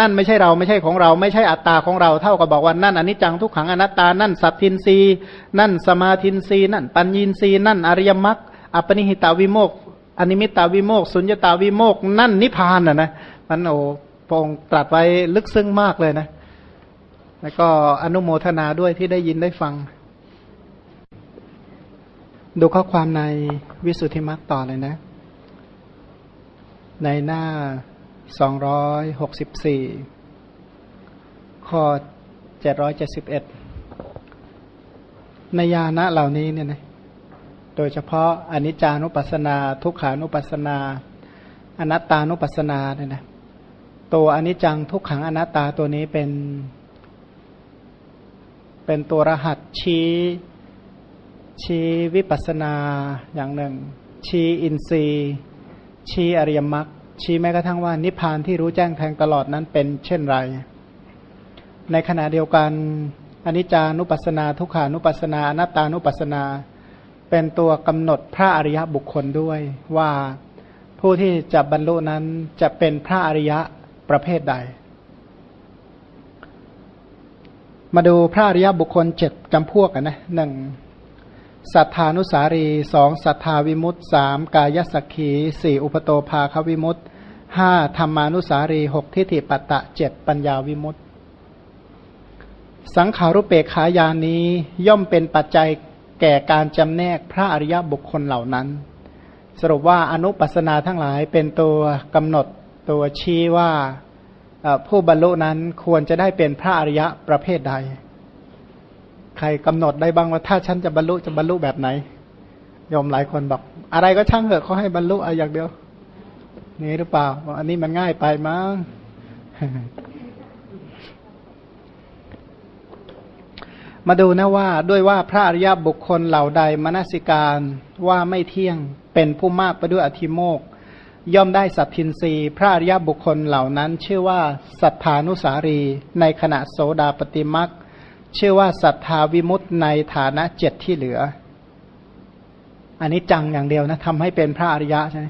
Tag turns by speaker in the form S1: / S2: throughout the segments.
S1: นั่นไม่ใช่เราไม่ใช่ของเรา ไม่ใช่อัตตาของเราเท่ากับบอกว่านั่นอนิจจังทุกขังอนัตตา นั่นสัตทินรีนั่นสมาทินรีนั่น ปัญญีนรีนั่นอริยมรรคอัปนิหิตาวิโมกอนิมิตาวิโมกสุญญตาวิโมกนั่นนิพพานอะนะมันโอ้พงตรัสไว้ลึกซึ้งมากเลยนะ แล้วก็อนุโมทนาด้วยที่ได้ยินได้ฟัง ดูข้อความในวิสุทธิมรรคต่อเลยนะ ในหน้า สองร้อยหกสิบสี่ข้อเจ็ดร้อยเจ็ดสิบเอ็ดในยานะเหล่านี้เนี่ยนะโดยเฉพาะอนิจจานุปัสสนา ทุกขานุปัสสนา อนัตตานุปัสสนาเนี่ยนะตัวอนิจจังทุกขังอนัตตาตัวนี้เป็น เป็นตัวรหัสชี้ชี้วิปัสนาอย่างหนึ่ง ชี้อินทรีย์ ชี้อริยมรรค ชี้แม้กระทั่งว่านิพพานที่รู้แจ้งแทงตลอดนั้นเป็นเช่นไร ในขณะเดียวกันอนิจจานุปัสสนา ทุกขานุปัสสนาอนัตตานุปัสสนา เป็นตัวกำหนดพระอริยบุคคลด้วยว่าผู้ที่จะบรรลุนั้นจะเป็นพระอริยะประเภทใด มาดูพระอริยบุคคลเจ็ดจำพวกกันนะหนึ่ง สัทธานุสารีสองสัทธาวิมุตสามกายสักขีสี่อุปโตภาควิมุตห้าธรรมานุสารีหกทิฏฐิปัตตะเจ็ดปัญญาวิมุตสังขารุเปกขายานี้ย่อมเป็นปัจจัยแก่การจำแนกพระอริยบุคคลเหล่านั้น สรุปว่าอนุปัสนาทั้งหลายเป็นตัวกำหนดตัวชี้ว่าผู้บรรลุนั้นควรจะได้เป็นพระอริยะประเภทใด ครกำหนดได้บ้างว่าถ้าฉันจะบรรลุจะบรรลุแบบไหนยอมหลายคนบอกอะไรก็ช่างเถอะเขาให้บรรลุอะไรอย่างเดียว นี่หรือเปล่าบอันนี้มันง่ายไปมั้งมาดูนะว่าด้วยว่าพระอริยบุคคลเหล่าใดมนสิการว่าไม่เที่ยงเป็นผู้มากไปด้วยอธิโมก ย่อมได้สัตทินรีพระอริยบุคคลเหล่านั้น ชื่อว่าสัทธานุสารี ในขณะโสดาปฏิมัก ชื่อว่าศรัทธาวิมุตในฐานะเจ็ดที่เหลือ อันนี้จังอย่างเดียวนะทำให้เป็นพระอริยะใช่ไหม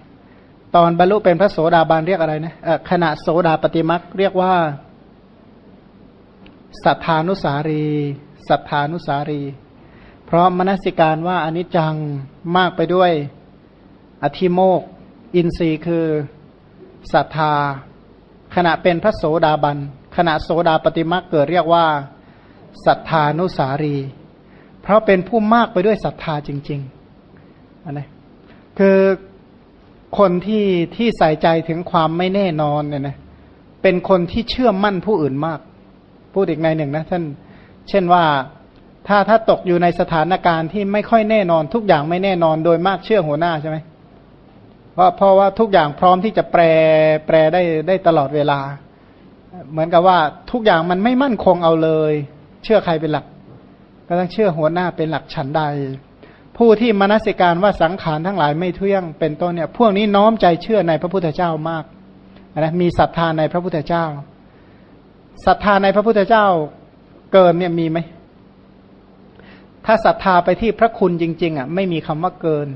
S1: ตอนบรรลุเป็นพระโสดาบันเรียกอะไรนะขณะโสดาปฏิมักเรียกว่าสัทธานุสารีสัทธานุสารี เพราะมนสิการว่าอันิจจังมากไปด้วย อธิโมก อินทรีย์คือศรัทธา ขณะเป็นพระโสดาบัน ขณะโสดาปฏิมักเกิดเรียกว่า ศรัทธานุสารี เพราะเป็นผู้มากไปด้วยศรัทธาจริงๆอันนี้คือคนที่ที่ใส่ใจถึงความไม่แน่นอนเนี่ยนะเป็นคนที่เชื่อมั่นผู้อื่นมาก พูดอีกในหนึ่งนะท่านเช่นว่าถ้าถ้าตกอยู่ในสถานการณ์ที่ไม่ค่อยแน่นอนทุกอย่างไม่แน่นอนโดยมากเชื่อหัวหน้าใช่ไหมเพราะเพราะว่าทุกอย่างพร้อมที่จะแปรแปรได้ได้ตลอดเวลา เหมือนกับว่าทุกอย่างมันไม่มั่นคงเอาเลย เชื่อใครเป็นหลัก ก็ต้องเชื่อหัวหน้าเป็นหลักฉันใด ผู้ที่มนสิการว่าสังขารทั้งหลายไม่เที่ยงเป็นต้นเนี่ย พวกนี้น้อมใจเชื่อในพระพุทธเจ้ามากนะมีศรัทธาในพระพุทธเจ้าศรัทธาในพระพุทธเจ้าเกินเนี่ยมีไหมถ้าศรัทธาไปที่พระคุณจริง ๆอะไม่มีคำว่าเกิน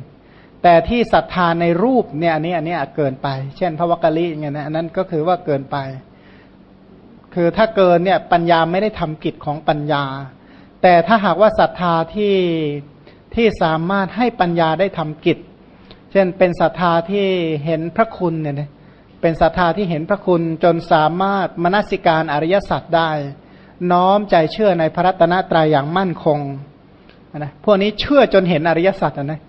S1: แต่ที่ศรัทธาในรูปเนี่ยอันนี้อันนี้เกินไป เช่น พระวกกะลิอย่างเงี้ยนะอันนั้นก็คือว่าเกินไป คือถ้าเกินเนี่ยปัญญาไม่ได้ทำกิจของปัญญา แต่ถ้าหากว่าศรัทธาที่ที่สามารถให้ปัญญาได้ทำกิจ เช่นเป็นศรัทธาที่เห็นพระคุณเนี่ยเป็นศรัทธาที่เห็นพระคุณจนสามารถมนสิการอริยสัจได้ น้อมใจเชื่อในพระรัตนตรัยอย่างมั่นคงนะพวกนี้เชื่อจนเห็นอริยสัจนะ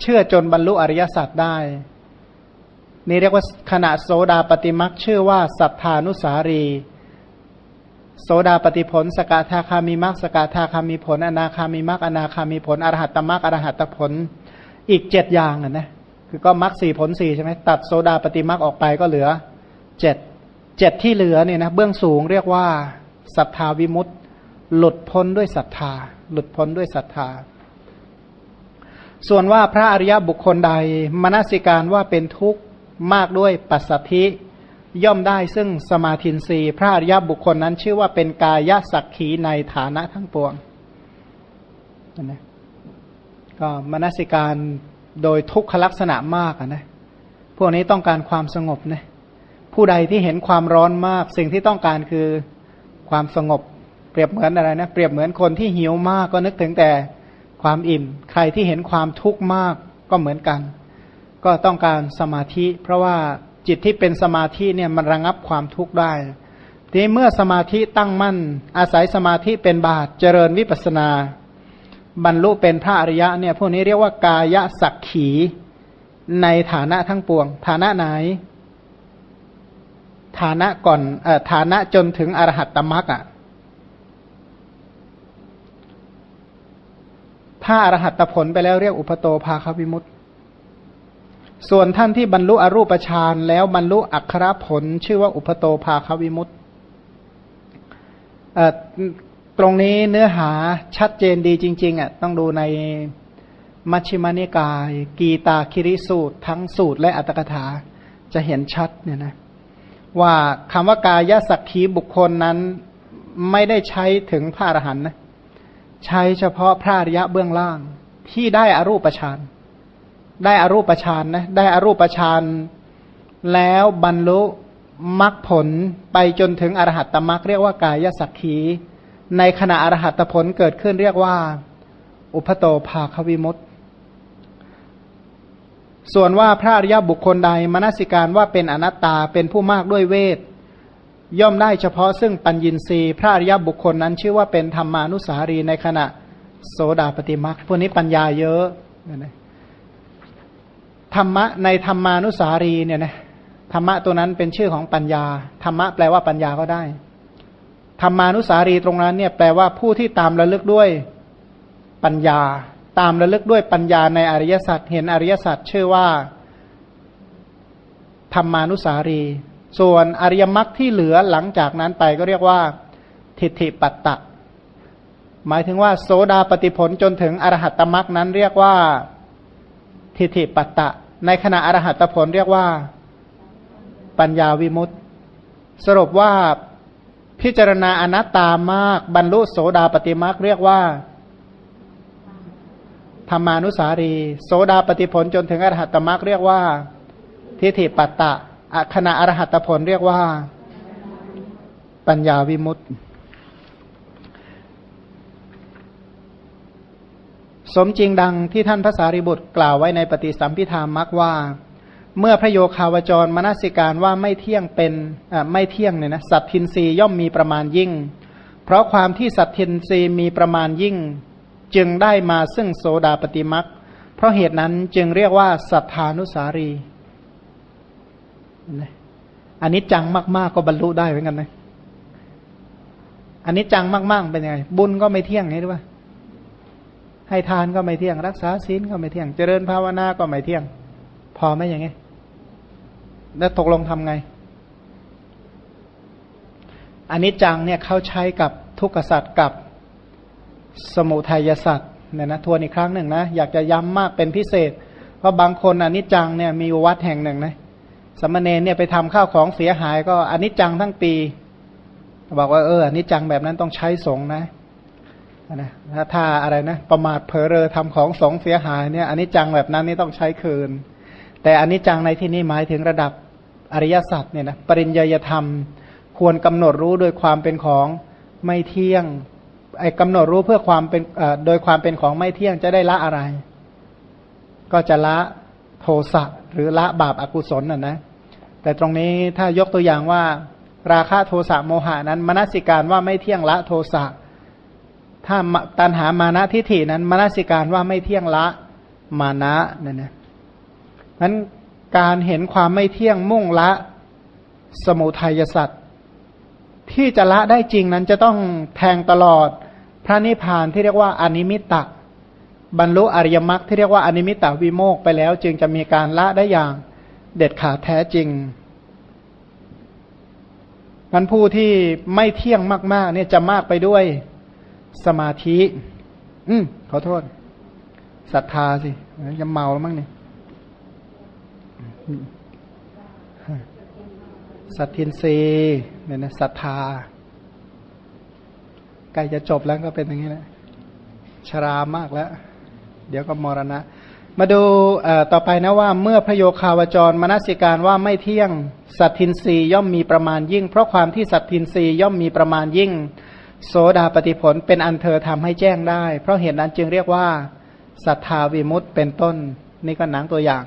S1: เชื่อจนบรรลุอริยสัจได้นี่เรียกว่าขณะโสดาปฏิมักชื่อว่าสัทธานุสารี โสดาปฏิผล สกทาคามีมรรคสกทาคามีผล อนาคามีมรรคอนาคามีผลอรหัตตมรรคอรหัตตผลอีกเจ็ดอย่างอะนะคือก็มรรคสี่ผลสี่ใช่ไหมตัดโสดาปฏิมรรคออกไปก็เหลือเจ็ดเจ็ดที่เหลือเนี่ยนะเบื้องสูงเรียกว่าศรัทธาวิมุตต์หลุดพ้นด้วยศรัทธา หลุดพ้นด้วยศรัทธา ส่วนว่าพระอริยบุคคลใดมนสิการว่าเป็นทุกข์มากด้วยปัสสธิ ย่อมได้ซึ่งสมาธินรีพระอริยบุคคลนั้นชื่อว่าเป็นกายสักขีในฐานะทั้งปวงนะก็มนสิการโดยทุกขลักษณะมากนะพวกนี้ต้องการความสงบนะผู้ใดที่เห็นความร้อนมาก สิ่งที่ต้องการคือความสงบ เปรียบเหมือนอะไรนะเปรียบเหมือนคนที่หิวมากก็นึกถึงแต่ความอิ่ม ใครที่เห็นความทุกข์มากก็เหมือนกัน ก็ต้องการสมาธิ เพราะว่า จิตที่เป็นสมาธิเนี่ยมันระงับความทุกข์ได้ ทีนี้เมื่อสมาธิตั้งมั่น อาศัยสมาธิเป็นบาตเจริญวิปัสนา บรรลุเป็นพระอริยะเนี่ยพวกนี้เรียกว่ากายสักขีในฐานะทั้งปวง ฐานะไหน ฐานะก่อนอฐานะจนถึงอรหัตตมรักอะถ้าอรหัตผลไปแล้วเรียกอุปโตภาควิมุตต ส่วนท่านที่บรรลุอรูปฌานแล้วบรรลุอัครผล ชื่อว่าอุปโตภาควิมุตตตรงนี้เนื้อหาชัดเจนดีจริง ๆอะต้องดูในมัชฌิมานิกาย กีตาคิริสูตร ทั้งสูตรและอัตถกถาจะเห็นชัดเนี่ยนะว่าคำว่ากายสักขีบุคคลนั้นไม่ได้ใช้ถึงพระอรหันต์นะใช้เฉพาะพระอริยะเบื้องล่างที่ได้อรูปฌาน ได้อรูปฌานนะได้อรูปฌานแล้วบรรลุมรรคผลไปจนถึงอรหัตตมรรคเรียกว่ากายสักขีในขณะอรหัตผลเกิดขึ้นเรียกว่า อุปโตภาควิมุตส่วนว่าพระอริยบุคคลใดมนสิการว่าเป็นอนัตตาเป็นผู้มากด้วยเวท ย่อมได้เฉพาะซึ่งปัญญินรีพระอริยบุคคลนั้นชื่อว่าเป็นธรรมานุสารีในขณะโสดาปฏิมักพวกนี้ปัญญาเยอะนะ ธรรมะในธรรมานุสารีเนี่ยนะธรรมะตัวนั้นเป็นชื่อของปัญญา ธรรมะแปลว่าปัญญาก็ได้ ธรรมานุสารีตรงนั้นเนี่ยแปลว่าผู้ที่ตามระลึกด้วยปัญญา ตามระลึกด้วยปัญญาในอริยสัจเห็นอริยสัจชื่อว่า ธรรมานุสารี ส่วนอริยมรรคที่เหลือหลังจากนั้นไปก็เรียกว่า ทิฏฐิปัตตะ หมายถึงว่า โสดาปฏิผลจนถึงอรหัตตมรรคนั้นเรียกว่าทิฏฐิปัตตะ ในขณะอรหัตผลเรียกว่า ปัญญาวิมุตติสรุปว่าพิจารณาอนัตตามาก บรรลุโสดาปฏิมาคเรียกว่า ธรรมานุสารี โสดาปฏิผลจนถึงอรหัตมรรคเรียกว่า ทิฏฐิปัตตะขณะอรหัตผลเรียกว่า ปัญญาวิมุตติ สมจริงดังที่ท่านพระสารีบุตรกล่าวไว้ในปฏิสัมพิธามมักว่า เมื่อพระโยคาวจรมนสิการว่าไม่เที่ยงเป็นไม่เที่ยงเนี่ยนะสัตทินรีย่อมมีประมาณยิ่ง เพราะความที่สัตทินรีมีประมาณยิ่ง จึงได้มาซึ่งโสดาปฏิมักเพราะเหตุนั้นจึงเรียกว่าสัทธานุสารีอันนี้จังมาก ๆ ก็บรรลุได้เหมือนกันนะอันนี้จังมาก ๆ เป็นยังไงบุญก็ไม่เที่ยงไงหรู้ป่ะ ให้ทานก็ไม่เที่ยง รักษาศีลก็ไม่เที่ยง เจริญภาวนาก็ไม่เที่ยง พอไหมอย่างไงแล้วตกลงทำไงอันนี้จังเนี่ยเขาใช้กับทุกขสัตว์กับสมุทัยสัตว์เนี่ยนะทวนอีกครั้งหนึ่งนะอยากจะย้ำมากเป็นพิเศษ เพราะบางคนอันนี้จังเนี่ยมีวัดแห่งหนึ่งนะสมณเณรเนี่ยไปทำข้าวของเสียหายก็อันนี้จังทั้งปี บอกว่าเอออันนี้จังแบบนั้นต้องใช้สงนะ นะถ้าถ้าอะไรนะ ประมาทเผลอเรอทำของสองเสียหายเนี่ยอันนี้จังแบบนั้นนี่ต้องใช้คืน แต่อันนี้จังในที่นี้หมายถึงระดับอริยสัจเนี่ยนะปริญญาธรรม ควรกำหนดรู้โดยความเป็นของไม่เที่ยงไอ้กำหนดรู้เพื่อความเป็นโดยความเป็นของไม่เที่ยงจะได้ละอะไร ก็จะละโทสะหรือละบาปอากุศลน่ะนะแต่ตรงนี้ถ้ายกตัวอย่างว่า ราคะโทสะโมหานั้นมนสิการว่าไม่เที่ยงละโทสะ ถ้าตันหามานะทิฏฐินั้นมนสิการว่าไม่เที่ยงละมานะนั่นนะนั้นการเห็นความไม่เที่ยงมุ่งละ สมุทัยสัตว์ที่จะละได้จริงนั้นจะต้องแทงตลอดพระนิพพานที่เรียกว่าอนิมิตตะ บรรลุอริยมรรคที่เรียกว่าอนิมิตตวิโมกไปแล้ว จึงจะมีการละได้อย่างเด็ดขาดแท้จริงมันผู้ที่ไม่เที่ยงมากๆเนี่ยจะมากไปด้วย สมาธิ อืมขอโทษศรัทธาสิจะเมาแล้วมั้งเนี่ยสัตทินรีเนี่ยนะศรัทธาใกล้จะจบแล้วก็เป็นอย่างนี้แหละชรามากแล้ว เดี๋ยวก็มรณะ มาดูต่อไปนะว่า เมื่อพระโยคาวจรมนสิการว่าไม่เที่ยงสัตทินรีย่อมมีประมาณยิ่ง เพราะความที่สัตทินรีย่อมมีประมาณยิ่ง โสดาปฏิผลเป็นอันเธอทำให้แจ้งได้ เพราะเหตุนั้นจึงเรียกว่าศรัทธาวิมุตเป็นต้น นี่ก็หนังตัวอย่าง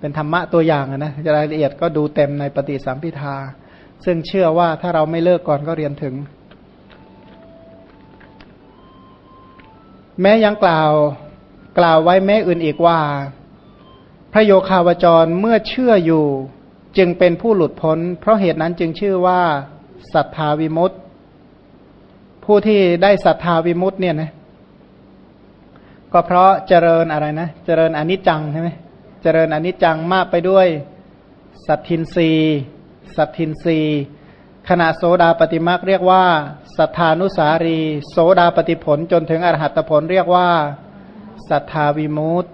S1: เป็นธรรมะตัวอย่างนะรายละเอียดก็ดูเต็มในปฏิสัมพิทา ซึ่งเชื่อว่าถ้าเราไม่เลิกก่อนก็เรียนถึง แม้ยังกล่าวกล่าวไว้แม้อื่นอีกว่า พระโยคาวจรเมื่อเชื่ออยู่ จึงเป็นผู้หลุดพ้น เพราะเหตุนั้นจึงชื่อว่าศรัทธาวิมุตติ ผู้ที่ได้ศรัทธาวิมุตติเนี่ยนะก็เพราะเจริญอะไรนะ เจริญอนิจจังใช่ไหมเจริญอนิจจังมากไปด้วย สัตทินรีสัตทินรีขณะโสดาปฏิมักเรียกว่าสัทธานุสารี โสดาปฏิผลจนถึงอรหัตผลเรียกว่าสัทธาวิมุตต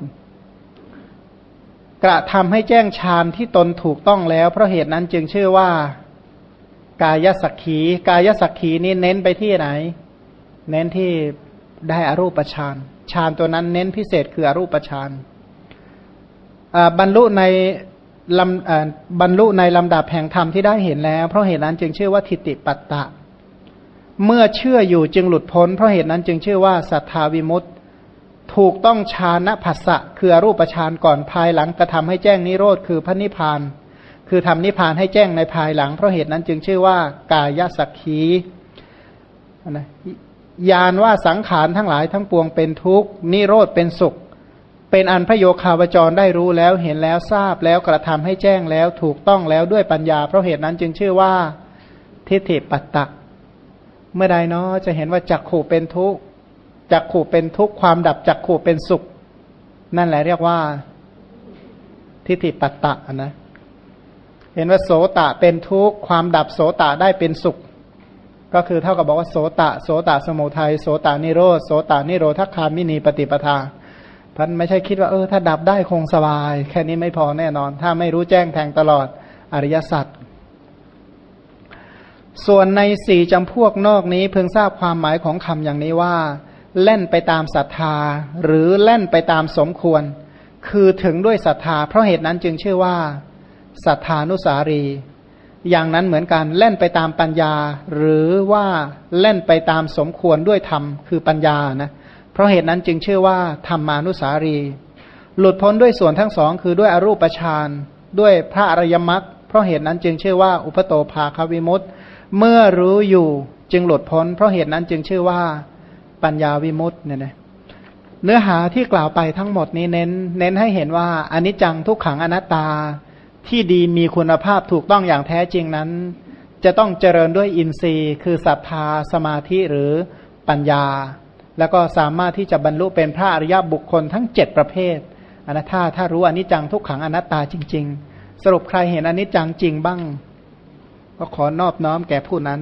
S1: กระทำให้แจ้งฌานที่ตนถูกต้องแล้ว เพราะเหตุนั้นจึงชื่อว่า กายสักขี กายสักขีนี้เน้นไปที่ไหน เน้นที่ได้อรูปฌานฌานตัวนั้นเน้นพิเศษคืออรูปฌานบรรลุในลำบรรลุในลำดับแห่งธรรมที่ได้เห็นแล้ว เพราะเหตุนั้นจึงชื่อว่าทิฏฐิปัตตะ เมื่อเชื่ออยู่จึงหลุดพ้น เพราะเหตุนั้นจึงชื่อว่าสัทธาวิมุตตถูกต้องฌานผัสสะคืออรูปฌานก่อนภายหลังกระทำให้แจ้งนิโรธคือพระนิพพาน คือทำนิพพานให้แจ้งในภายหลัง เพราะเหตุนั้นจึงชื่อว่ากายสักขีนะยานว่าสังขารทั้งหลายทั้งปวงเป็นทุกข์นิโรธเป็นสุข เป็นอันพระโยคาวจรได้รู้แล้วเห็นแล้วทราบแล้วกระทำให้แจ้งแล้วถูกต้องแล้วด้วยปัญญา เพราะเหตุนั้นจึงชื่อว่าทิฏฐิปัตตะ เมื่อใดเนาะจะเห็นว่าจักขู่เป็นทุกข์จักขู่เป็นทุกข์ความดับจักขู่เป็นสุข นั่นแหละเรียกว่า ทิฏฐิปัตตะนะ เห็นว่าโสตะเป็นทุกข์ความดับโสตะได้เป็นสุข ก็คือเท่ากับบอกว่าโสตะโสตะสมุทัยโสตะนิโรธโสตะนิโรธคามินีปฏิปทาพันไม่ใช่คิดว่าเออถ้าดับได้คงสบาย แค่นี้ไม่พอแน่นอน ถ้าไม่รู้แจ้งแทงตลอดอริยสัจส่วนในสี่จำพวกนอกนี้เพิ่งทราบความหมายของคำอย่างนี้ว่า เล่นไปตามศรัทธา หรือเล่นไปตามสมควร คือถึงด้วยศรัทธา เพราะเหตุนั้นจึงชื่อว่า ศรัทธานุสารี อย่างนั้นเหมือนกันเล่นไปตามปัญญา หรือว่าเล่นไปตามสมควรด้วยธรรมคือปัญญานะเพราะเหตุนั้นจึงชื่อว่าธรรมานุสารี หลุดพ้นด้วยส่วนทั้งสอง คือด้วยอรูปฌานด้วยพระอริยมรรคเพราะเหตุนั้นจึงชื่อว่าอุปโตภาควิมุตต์เมื่อรู้อยู่จึงหลุดพ้น เพราะเหตุนั้นจึงชื่อว่าปัญญาวิมุตต์เนี่ยนะเนื้อหาที่กล่าวไปทั้งหมดนี้เน้น เน้นให้เห็นว่าอนิจจังทุกขังอนัตตา ที่ดีมีคุณภาพถูกต้องอย่างแท้จริงนั้น จะต้องเจริญด้วยอินทรีย์ คือศรัทธาสมาธิหรือปัญญา แล้วก็สามารถที่จะบรรลุเป็นพระอริยบุคคลทั้งเจ็ดประเภทอนัตตาถ้ารู้อนิจจังทุกขังอนัตตาจริง ๆ สรุปใครเห็นอนิจจังจริงบ้าง ก็ขอนอบน้อมแก่ผู้นั้น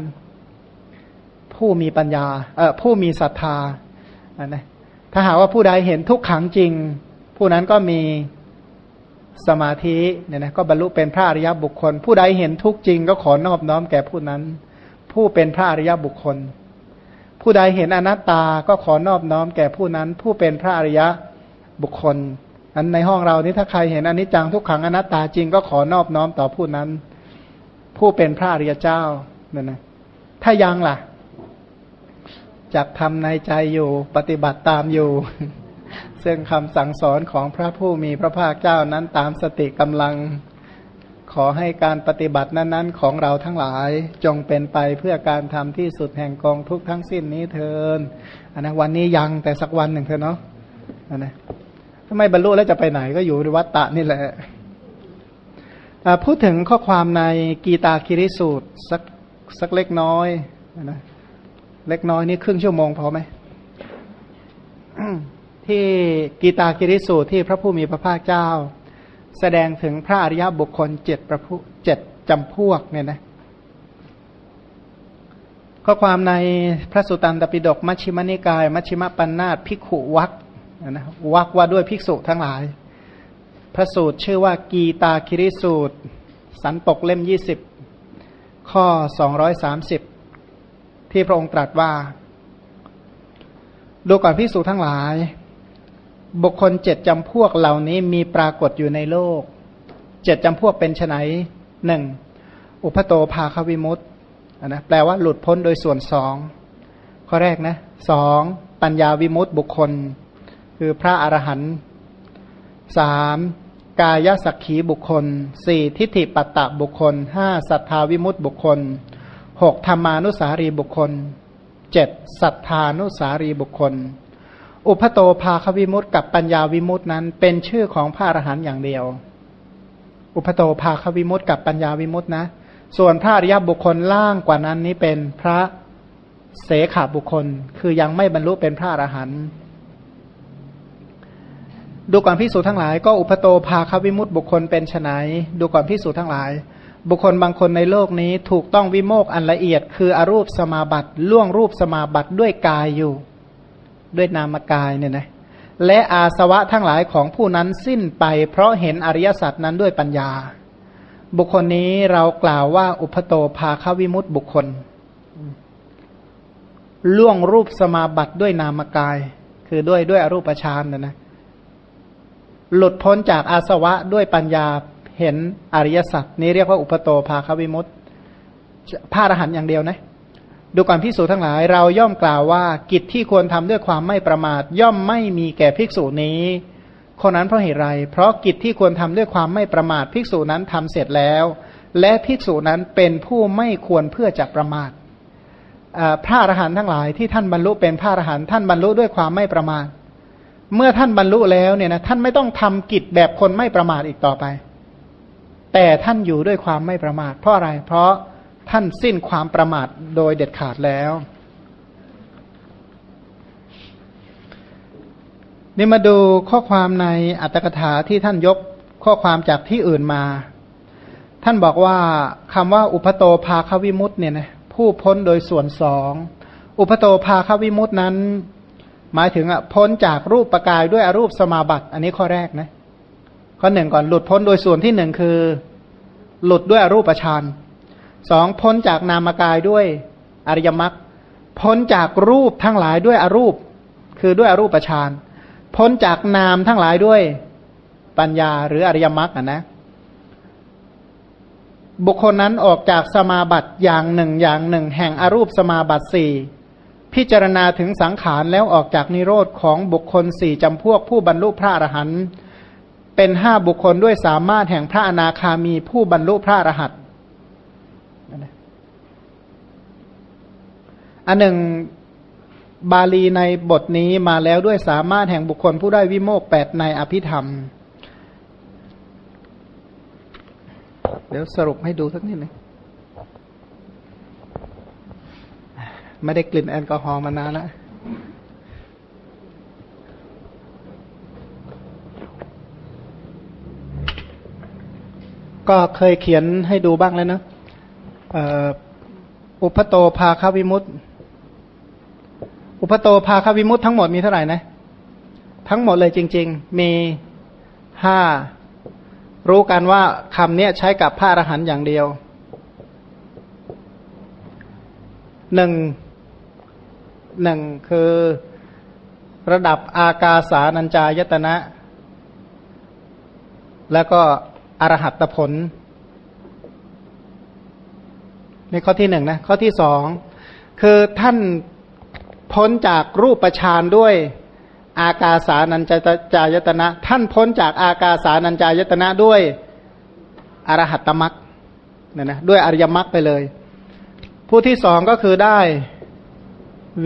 S1: ผู้มีปัญญาเออผู้มีศรัทธาอันนะถ้าหากว่าผู้ใดเห็นทุกขังจริง ผู้นั้นก็มี สมาธิเนี่ยนะก็บรรลุเป็นพระอริยบุคคล ผู้ใดเห็นทุกจริงก็ขอนอบน้อมแก่ผู้นั้น ผู้เป็นพระอริยบุคคล ผู้ใดเห็นอนัตตาก็ขอนอบน้อมแก่ผู้นั้น ผู้เป็นพระอริยบุคคลอันในห้องเรานี้ถ้าใครเห็นอนิจจังทุกขังอนัตตาจริงก็ขอนอบน้อมต่อผู้นั้น ผู้เป็นพระอริยเจ้าเนี่ยนะถ้ายังล่ะจักทำในใจอยู่ปฏิบัติตามอยู่ ซึ่งคำสั่งสอนของพระผู้มีพระภาคเจ้านั้นตามสติกำลัง ขอให้การปฏิบัตินั้น ๆ ของเราทั้งหลายจงเป็นไปเพื่อการทำที่สุดแห่งกองทุกทั้งสิ้นนี้เทินอันนะวันนี้ยังแต่สักวันหนึ่งเถอะเนาะอันนะถ้าไม่บรรลุแล้วจะไปไหนก็อยู่ในวัฏฏะนี่แหละพูดถึงข้อความในกีตาคิริสูตรสักสักเล็กน้อยนะเล็กน้อยนี่ครึ่งชั่วโมงพอไหม ที่กีตากิริสูที่พระผู้มีพระภาคเจ้า แสดงถึงพระอริยบุคคลเจ็ดประพุเจ็ดจำพวกเนี่ยนะข้อความในพระสุตตันตปิฎกมัชฌิมนิกาย มัชฌิมปัญนาตภิกขุวักนะวักว่าด้วยภิกษุทั้งหลาย พระสูตรชื่อว่ากีตาคิริสูตร สันปกเล่มยี่สิบข้อสองร้อยสามสิบที่พระองค์ตรัสว่า ดูก่อนพิสูจทั้งหลาย บุคคลเจ็ดจำพวกเหล่านี้มีปรากฏอยู่ในโลก เจ็ดจำพวกเป็นไนหนึ่งอุปโตภาควิมุตต์นะแปลว่าหลุดพ้นโดยส่วนสองข้อแรกนะสองปัญญาวิมุตต์บุคคล คือพระอรหันต์สามกายสักขีบุคคลสี่ทิฏฐิปัตตะบุคคลห้าศรัทธาวิมุตต์บุคคลหกธรรมานุสารีบุคคลเจ็ดสัทธานุสารีบุคคล อุปโตภาควิมุตต์กับปัญญาวิมุตต์นั้น เป็นชื่อของพระอรหันต์อย่างเดียว อุปโตภาควิมุตต์กับปัญญาวิมุตต์นะ ส่วนพระอริยบุคคลล่างกว่านั้นนี้เป็นพระเสขาบุคคล คือยังไม่บรรลุเป็นพระอรหันต์ดูก่อนพิสูจทั้งหลายก็อุปโตภาควิมุตติบุคคลเป็นไฉนดูก่อนพิสูจทั้งหลาย บุคคลบางคนในโลกนี้ถูกต้องวิโมกอันละเอียด คืออรูปสมาบัติล่วงรูปสมาบัติด้วยกายอยู่ ด้วยนามกายเนี่ยนะและอาสวะทั้งหลายของผู้นั้นสิ้นไป เพราะเห็นอริยสัจนั้นด้วยปัญญา บุคคลนี้เรากล่าวว่าอุปโตภาควิมุตติบุคคล ล่วงรูปสมาบัติด้วยนามกาย คือด้วยด้วยอรูปฌานนะนะหลุดพ้นจากอาสวะด้วยปัญญาเห็นอริยสัจนี้เรียกว่าอุปโตภาควิมุตติพระอรหันต์อย่างเดียวนะ ดูก่อนพิสูจทั้งหลายเราย่อมกล่าวว่ากิจที่ควรทำด้วยความไม่ประมาท ย่อมไม่มีแก่ภิกษุนี้คนนั้นเพราะเหตุไร เพราะกิจที่ควรทำด้วยความไม่ประมาทภิกษุนั้นทำเสร็จแล้ว และภิกษุนั้นเป็นผู้ไม่ควรเพื่อจะประมาทพระอรหันต์ทั้งหลายที่ท่านบรรลุเป็นพระอรหันต์ท่านบรรลุด้วยความไม่ประมาท เมื่อท่านบรรลุแล้วเนี่ยนะท่านไม่ต้องทำกิจแบบคนไม่ประมาทอีกต่อไป แต่ท่านอยู่ด้วยความไม่ประมาท เพราะอะไร เพราะ ท่านสิ้นความประมาทโดยเด็ดขาดแล้ว นี่มาดูข้อความในอัตถกถาที่ท่านยกข้อความจากที่อื่นมา ท่านบอกว่าคำว่าอุปโตภาควิมุตเนี่ยนะผู้พ้นโดยส่วนสองอุปโตภาควิมุตนั้น หมายถึงพ้นจากรูปประกายด้วยอรูปสมาบัติ อันนี้ข้อแรกนะข้อหนึ่งก่อนหลุดพ้นโดยส่วนที่หนึ่งคือ หลุดด้วยอรูปฌาน สองพ้นจากนามกายด้วยอริยมรรคพ้นจากรูปทั้งหลายด้วยอรูป คือด้วยอรูปฌานพ้นจากนามทั้งหลายด้วยปัญญาหรืออริยมรรคอะนะ บุคคลนั้นออกจากสมาบัติอย่างหนึ่งอย่างหนึ่ง แห่งอรูปสมาบัติสี่พิจารณาถึงสังขารแล้วออกจากนิโรธของบุคคลสี่จำพวกผู้บรรลุพระอรหันต์เป็นห้าบุคคลด้วยสามารถแห่งพระอนาคามีผู้บรรลุพระอรหันต์ อันหนึ่งบาลีในบทนี้มาแล้วด้วยสามารถแห่งบุคคลผู้ได้วิโมกแปดในอภิธรรม เดี๋ยวสรุปให้ดูสักนิดนึงไม่ได้กลิ่นแอลกอฮอล์มานานแล้วก็เคยเขียนให้ดูบ้างแล้วนะอุปโตภาควิมุต อุปโตภาควิมุตทั้งหมดมีเท่าไหร่นะ ทั้งหมดเลยจริง ๆ มีห้ารู้กันว่าคำนี้ใช้กับพระอรหันต์อย่างเดียวหนึ่งหนึ่งคือระดับอากาสานัญจายตนะ แล้วก็อรหัตผลในข้อที่หนึ่งนะ ข้อที่สองคือท่าน พ้นจากรูปประชานด้วย อากาสานัญจายตนะ ท่านพ้นจากอากาสานัญจายตนะด้วยอรหัตตมักเนี่ยนะด้วยอริยมรรคไปเลย ผู้ที่สองก็คือได้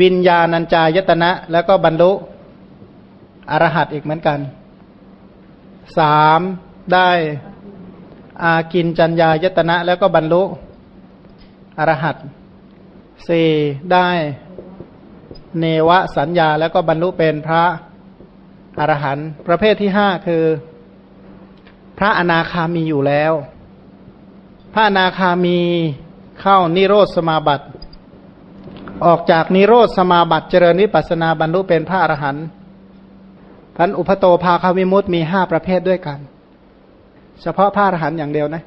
S1: วิญญาณัญจายตนะ แล้วก็บรรลุอรหัตอีกเหมือนกันสามได้อากินจัญญายตนะ แล้วก็บรรลุอรหัตสี่ได้ เนวสัญญาแล้วก็บรรลุเป็นพระอรหันต์ประเภทที่ห้าคือ พระอนาคามีอยู่แล้ว พระอนาคามีเข้านิโรธสมาบัติ ออกจากนิโรธสมาบัติเจริญวิปัสนาบรรลุเป็นพระอรหันต์พันอุปโตภาคาวิมุตมีห้าประเภทด้วยกัน เฉพาะพระอรหันต์อย่างเดียวนะ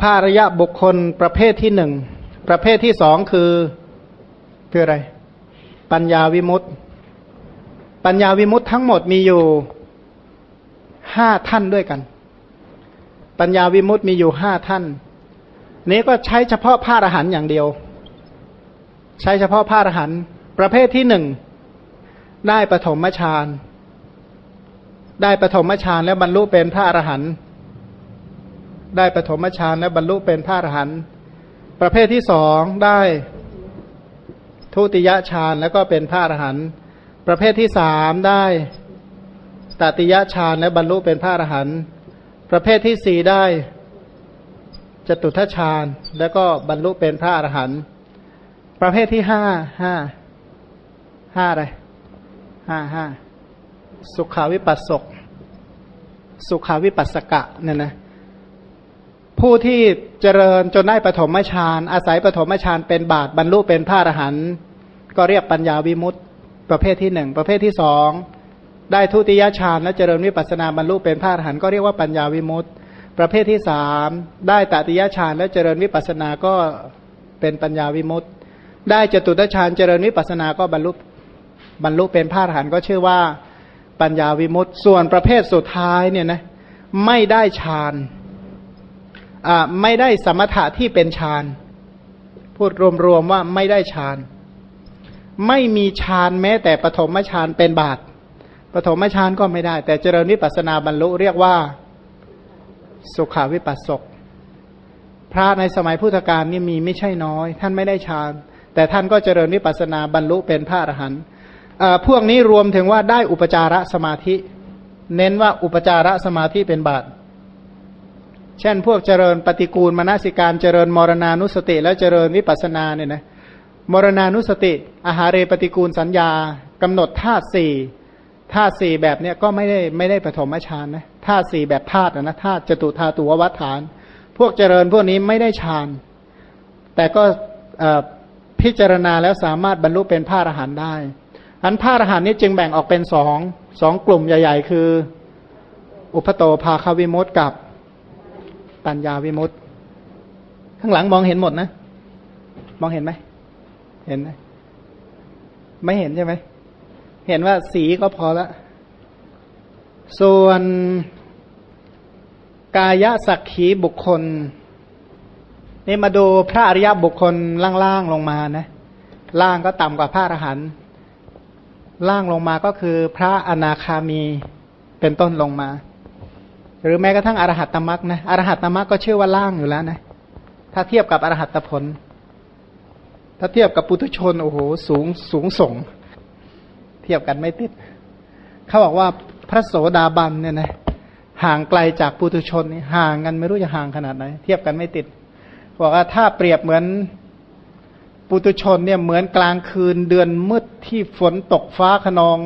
S1: พระระยะบุคคลประเภทที่หนึ่งประเภทที่สองคือคืออะไร ปัญญาวิมุตตปัญญาวิมุตทั้งหมดมีอยู่ห้าท่านด้วยกัน ปัญญาวิมุตมีอยู่ห้าท่าน นี้ก็ใช้เฉพาะพระอรหันต์อย่างเดียว ใช้เฉพาะพระอรหันต์ประเภทที่หนึ่งได้ปฐมฌานได้ปฐมฌานแล้วบรรลุเป็นพระอรหันต์ได้ปฐมฌานแล้วบรรลุเป็นพระอรหันต์ประเภทที่สองได้ ทุติยฌานแล้วก็เป็นพระอรหันต์ประเภทที่สามได้ตติยฌานและบรรลุเป็นพระอรหันต์ประเภทที่สี่ได้จตุทัชฌานแล้วก็บรรลุเป็นพระอรหันต์ประเภทที่ห้าห้าห้าอะไรห้าห้าสุขาวิปัสสกสุขาวิปัสสกะเนี่ยนะ ผู้ที่เจริญจนได้ปฐมฌานอาศัยปฐมฌานเป็นบาทบรรลุเป็นพระอรหันต์ก็เรียกปัญญาวิมุตติ ประเภทที่หนึ่งประเภทที่สองได้ทุติยฌานและเจริญวิปัสนาบรรลุเป็นพระอรหันต์ก็เรียกว่าปัญญาวิมุตติ ประเภทที่สามได้ตติยฌานและเจริญวิปัสนาก็เป็นปัญญาวิมุตติ ได้จตุตฌานเจริญวิปัสนาก็บรรลุบรรลุเป็นพระอรหันต์ก็ชื่อว่าปัญญาวิมุตติ ส่วนประเภทสุดท้ายเนี่ยนะไม่ได้ฌาน ไม่ได้สมถะที่เป็นฌาน พูดรวมๆว่าไม่ได้ฌาน ไม่มีฌานแม้แต่ปฐมฌานเป็นบาทปฐมฌานก็ไม่ได้ แต่เจริญวิปัสนาบรรลุเรียกว่าสุขาวิปัสสก พระในสมัยพุทธกาลนี่มีไม่ใช่น้อย ท่านไม่ได้ฌาน แต่ท่านก็เจริญวิปัสนาบรรลุเป็นพระอรหันต์พวกนี้รวมถึงว่าได้อุปจารสมาธิ เน้นว่าอุปจารสมาธิเป็นบาท เช่นพวกเจริญปฏิกูลมนสิการเจริญมรณานุสติ และเจริญวิปัสนาเนี่ยนะมรณานุสติ อาหารเรปฏิกูลสัญญากำหนดธาตุสี่ธาตุสี่แบบเนี้ยก็ไม่ได้ไม่ได้ปฐมฌานนะธาตุสี่แบบธาตุนะธาตุจตุธาตุวัฏฐาน พวกเจริญพวกนี้ไม่ได้ฌานแต่ก็พิจารณาแล้วสามารถบรรลุเป็นพระอรหันต์ได้ อันพระอรหันต์นี้จึงแบ่งออกเป็นสองสองกลุ่มใหญ่ ๆ คือ อุปโตภาควิมุตกับ ปัญญาวิมุตข้างหลังมองเห็นหมดนะ มองเห็นไหม เห็นไหมไม่เห็นใช่ไหม เห็นว่าสีก็พอละ ส่วนกายสักขีบุคคล นี่มาดูพระอริยบุคคลล่างๆลงมานะ ล่างก็ต่ำกว่าพระอรหันต์ ล่างลงมาก็คือพระอนาคามีเป็นต้นลงมา หรือแม้กระทั่งอรหัตตมักนะอรหัตตมักก็เชื่อว่าล่างอยู่แล้วนะ ถ้าเทียบกับอรหัตตผล ถ้าเทียบกับปุถุชนโอ้โหสูงสูงส่ง เทียบกันไม่ติด เขาบอกว่าพระโสดาบันเนี่ยนะห่างไกลจากปุถุชนนี่ห่างกันไม่รู้จะห่างขนาดไหน เทียบกันไม่ติดบอกว่าถ้าเปรียบเหมือนปุถุชนเนี่ยเหมือนกลางคืนเดือนมืดที่ฝนตกฟ้าขนอง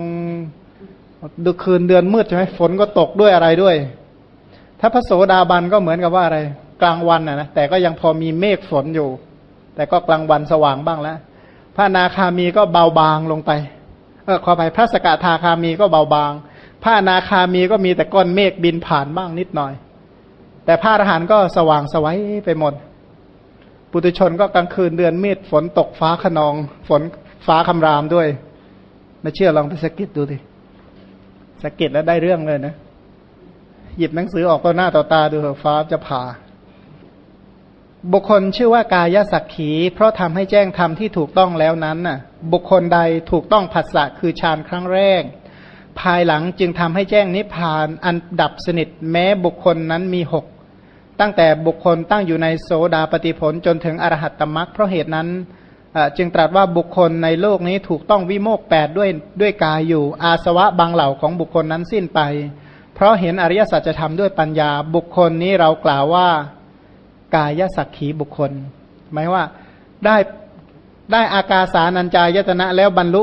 S1: ดูคืนเดือนมืดใช่ไหมฝนก็ตกด้วยอะไรด้วย ถ้าพระโสดาบันก็เหมือนกับว่าอะไร กลางวันนะนะแต่ก็ยังพอมีเมฆฝนอยู่ แต่ก็กลางวันสว่างบ้างแล้ว พระนาคามีก็เบาบางลงไปเออขอไปพระสกทาคามีก็เบาบางผ้านาคามีก็มีแต่ก้อนเมฆบินผ่านบ้างนิดหน่อย แต่ผ้าทหารก็สว่างสวัยไปหมด ปุตุชนก็กลางคืนเดือนเมฆฝนตกฟ้าขนอง ฝนฟ้าคำรามด้วยไม่เชื่อลองไปสกิดดูดิสกิดแล้วได้เรื่องเลยนะ หยิบหนังสือออกก็หน้าต่อตาดูเถอะฟ้าจะผ่า บุคคลชื่อว่ากายสักขี เพราะทำให้แจ้งธรรมที่ถูกต้องแล้วนั้นน่ะ บุคคลใดถูกต้องผัสสะคือฌานครั้งแรก ภายหลังจึงทำให้แจ้งนิพพานอันดับสนิทแม้บุคคลนั้นมีหกตั้งแต่บุคคลตั้งอยู่ในโสดาปฏิผลจนถึงอรหัตตมรักเพราะเหตุนั้นจึงตรัสว่าบุคคลในโลกนี้ถูกต้องวิโมกแปดด้วยด้วยกายอยู่ อาสวะบางเหล่าของบุคคลนั้นสิ้นไป เพราะเห็นอริยสัจธรรมด้วยปัญญาบุคคลนี้เรากล่าวว่า กายสักขีบุคคล หมายว่าได้ได้อากาสานัญจายตนะ แล้วบรรลุ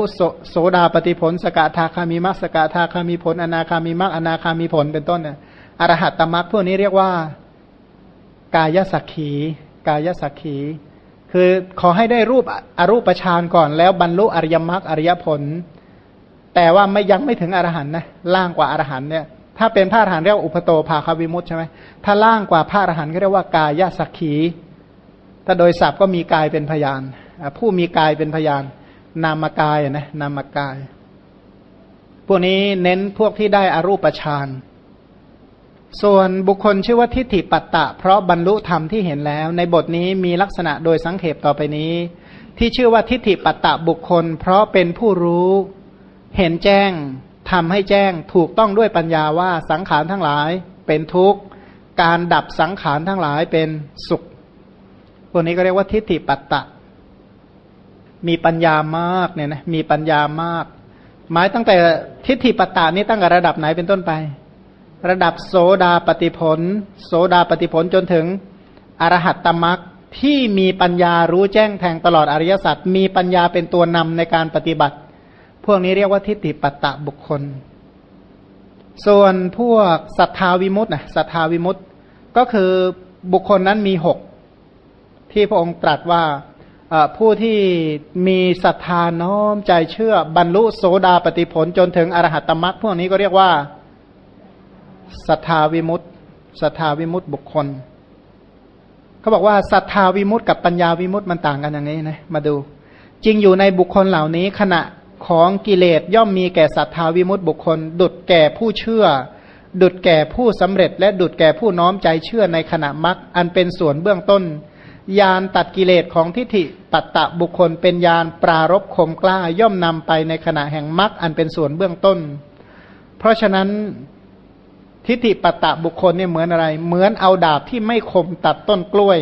S1: โสดาปฏิผล สกทาคามีมักสกทาคามีผล อนาคามีมักอนาคามีผลเป็นต้นเนี่ยอรหัตตมักพวกนี้เรียกว่า กายสักขี กายสักขี คือขอให้ได้รูปอรูปฌานก่อน แล้วบรรลุอริยมรรคอริยผล แต่ว่าไม่ยังไม่ถึงอรหันนะล่างกว่าอรหันเนี่ย ถ้าเป็นพระอรหันต์เรียกว่าอุปโตภาควิมุตใช่ไหมถ้าล่างกว่าพระอรหันต์ก็เรียกว่ากายสักขี ถ้าโดยศัพท์ก็มีกายเป็นพยาน ผู้มีกายเป็นพยาน นามกายนะนามกาย พวกนี้เน้นพวกที่ได้อารูปฌาน ส่วนบุคคลชื่อว่าทิฏฐิปัตตะ เพราะบรรลุธรรมที่เห็นแล้ว ในบทนี้มีลักษณะโดยสังเขปต่อไปนี้ ที่ชื่อว่าทิฏฐิปัตตะบุคคล เพราะเป็นผู้รู้เห็นแจ้ง ทำให้แจ้งถูกต้องด้วยปัญญาว่าสังขารทั้งหลายเป็นทุกข์ การดับสังขารทั้งหลายเป็นสุขพวกนี้ก็เรียกว่าทิฏฐิปัตตะ มีปัญญามากเนี่ยนะมีปัญญามาก หมายตั้งแต่ทิฏฐิปัตตานี้ตั้งแต่ระดับไหนเป็นต้นไป ระดับโสดาปฏิผล โสดาปฏิผลจนถึงอรหัตตมรักที่มีปัญญารู้แจ้งแทงตลอดอริยสัจมีปัญญาเป็นตัวนำในการปฏิบัติ พวกนี้เรียกว่าทิฏฐิปัตตะบุคคล ส่วนพวกศรัทธาวิมุตต์นะศรัทธาวิมุตต์ก็คือบุคคลนั้นมีหกที่พระองค์ตรัสว่าผู้ที่มีศรัทธาน้อมใจเชื่อบรรลุโสดาปฏิผลจนถึงอรหัตตมรรคพวกนี้ก็เรียกว่าศรัทธาวิมุตต์ศรัทธาวิมุตต์บุคคลเขาบอกว่าศรัทธาวิมุตต์กับปัญญาวิมุตต์มันต่างกันอย่างนี้นะมาดู จริงอยู่ในบุคคลเหล่านี้ขณะ ของกิเลสย่อมมีแก่ศรัทธาวิมุตติบุคคล ดุดแก่ผู้เชื่อ ดุดแก่ผู้สำเร็จ และดุดแก่ผู้น้อมใจเชื่อในขณะมรรคอันเป็นส่วนเบื้องต้นยานตัดกิเลสของทิฏฐิปัตตะบุคคล เป็นยานปรารบคมกล้าย่อมนำไปในขณะแห่งมรรคอันเป็นส่วนเบื้องต้น เพราะฉะนั้นทิฏฐิปัตตะบุคคลเนี่ยเหมือนอะไร เหมือนเอาดาบที่ไม่คมตัดต้นกล้วย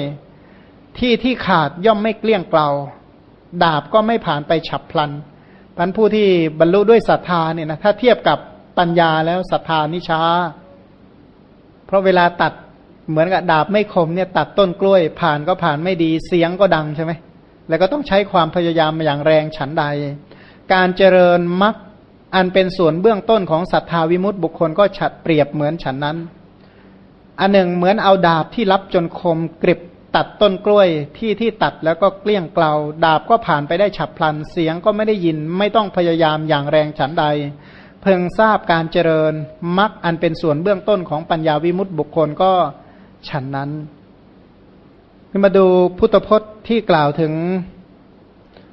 S1: ที่ที่ขาดย่อมไม่เกลี้ยงเกลาดาบก็ไม่ผ่านไปฉับพลัน พันผู้ที่บรรลุด้วยศรัทธาเนี่ยนะถ้าเทียบกับปัญญาแล้วศรัทธานิช้า เพราะเวลาตัดเหมือนกับดาบไม่คมเนี่ยตัดต้นกล้วยผ่านก็ผ่านไม่ดีเสียงก็ดังใช่ไหมแล้วก็ต้องใช้ความพยายามอย่างแรงฉันใด การเจริญมรรคอันเป็นส่วนเบื้องต้นของศรัทธาวิมุตติบุคคลก็ฉัดเปรียบเหมือนฉันนั้น อันหนึ่งเหมือนเอาดาบที่รับจนคมกริบ ตัดต้นกล้วยที่ที่ตัดแล้วก็เกลี้ยงเกลาดาบก็ผ่านไปได้ฉับพลันเสียงก็ไม่ได้ยินไม่ต้องพยายามอย่างแรงฉันใด เพิ่งทราบการเจริญมักอันเป็นส่วนเบื้องต้นของปัญญาวิมุตติบุคคลก็ฉันนั้นมาดูพุทธพจน์ที่กล่าวถึง